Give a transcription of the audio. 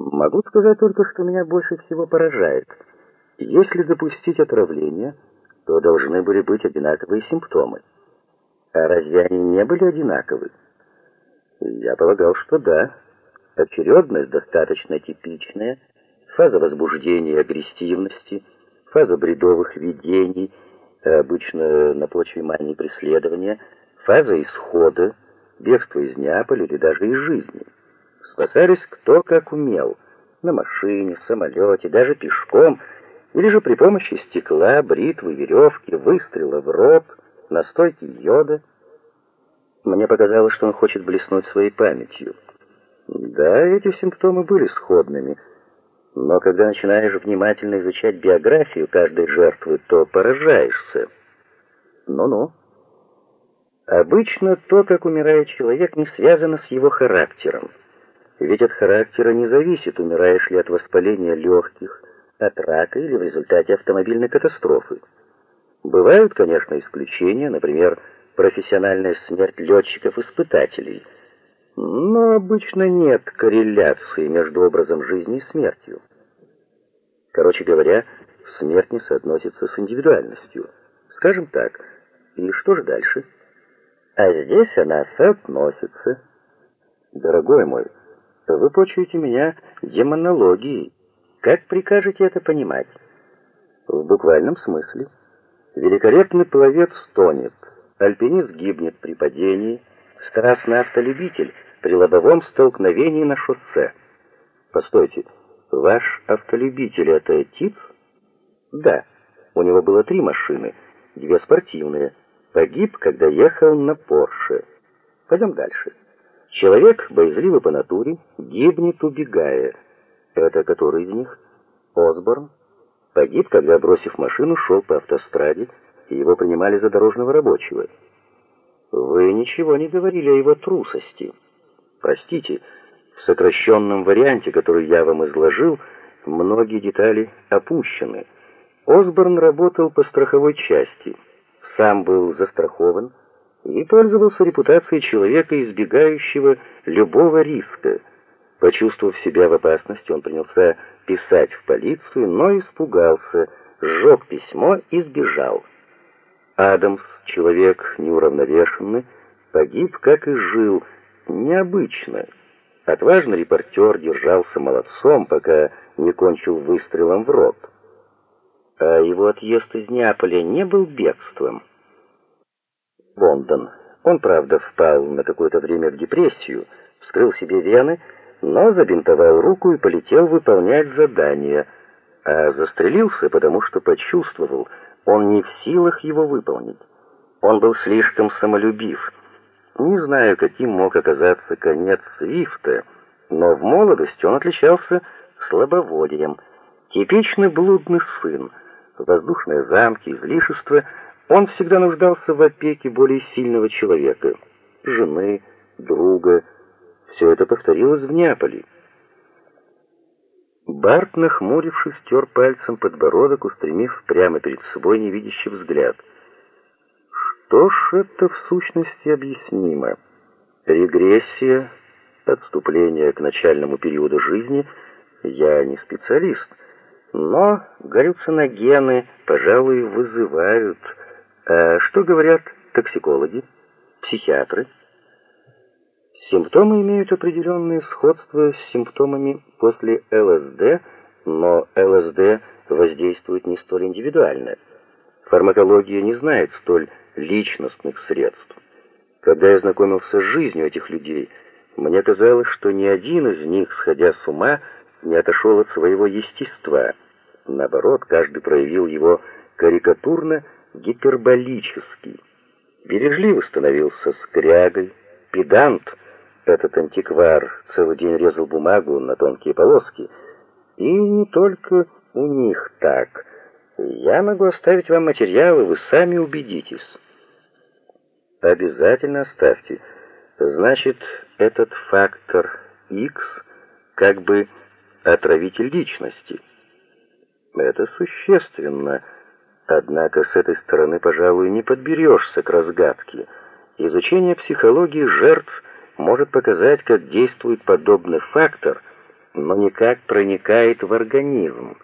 Могу сказать только, что меня больше всего поражает. Если допустить отравление, то должны были быть одинаковые симптомы. А разве они не были одинаковы? Я полагал, что да. Очередность достаточно типичная, фаза возбуждения и агрессивности, фаза бредовых видений, обычно на почве мании преследования, фаза исхода, бегства из Неаполя или даже из жизни. Спасались кто как умел, на машине, самолете, даже пешком, или же при помощи стекла, бритвы, веревки, выстрела в рот, настойки йода. Мне показалось, что он хочет блеснуть своей памятью. Да, эти симптомы были сходными, но когда начинаешь внимательно изучать биографию каждой жертвы, то поражаешься. Ну-ну. Обычно то, как умирает человек, не связано с его характером. Ведь от характера не зависит, умираешь ли от воспаления легких, от рака или в результате автомобильной катастрофы. Бывают, конечно, исключения, например, профессиональная смерть летчиков-испытателей. Но обычно нет корреляции между образом жизни и смертью. Короче говоря, смерть не соотносится с индивидуальностью. Скажем так. И что же дальше? А здесь она соотносится. Дорогой мой, вы почуете меня демонологией. Как прикажете это понимать? В буквальном смысле. Великолепный пловец стонет, альпинист гибнет при падении, страстный автолюбитель при лобовом столкновении на шоссе. Постойте, ваш автолюбитель это тип? Да. У него было три машины, две спортивные. Погиб, когда ехал на Порше. Пойдем дальше. Человек, боязливый по натуре, гибнет, убегая. Это который из них? Осборн. Погиб, когда, бросив машину, шел по автостраде, и его принимали за дорожного рабочего. Вы ничего не говорили о его трусости. Простите, в сокращенном варианте, который я вам изложил, многие детали опущены. Осборн работал по страховой части, сам был застрахован и пользовался репутацией человека, избегающего любого риска. Почувствовав себя в опасности, он принялся писать в полицию, но испугался, сжег письмо и сбежал. Адамс, человек неуравновешенный, погиб, как и жил, необычно. Отважный репортер держался молодцом, пока не кончил выстрелом в рот. А его отъезд из Неаполя не был бегством. Лондон. Он, правда, впал на какое-то время в депрессию, вскрыл себе вены, но забинтовал руку и полетел выполнять задание, а застрелился, потому что почувствовал, он не в силах его выполнить. Он был слишком самолюбив. Не знаю, каким мог оказаться конец Свифта, но в молодости он отличался слабоводием. Типичный блудный сын, воздушные замки, излишества — он всегда нуждался в опеке более сильного человека, жены, друга. Все это повторилось в Неаполе. Барт, нахмурившись, стер пальцем подбородок, устремив прямо перед собой невидящий взгляд. Что ж это в сущности объяснимо? Регрессия, отступление к начальному периоду жизни, я не специалист, но галлюциногены, пожалуй, вызывают а что говорят токсикологи, психиатры? Симптомы имеют определенные сходства с симптомами после ЛСД, но ЛСД воздействует не столь индивидуально. Фармакология не знает столь личностных средств. Когда я знакомился с жизнью этих людей, мне казалось, что ни один из них, сходя с ума, не отошел от своего естества. Наоборот, каждый проявил его карикатурно гиперболический. Бережливо становился скрягой, педант, этот антиквар целый день резал бумагу на тонкие полоски. И не только у них так. Я могу оставить вам материалы, вы сами убедитесь. Обязательно оставьте. Значит, этот фактор X как бы отравитель личности. Это существенно. Однако с этой стороны, пожалуй, не подберешься к разгадке. Изучение психологии жертв может показать, как действует подобный фактор, но никак проникает в организм.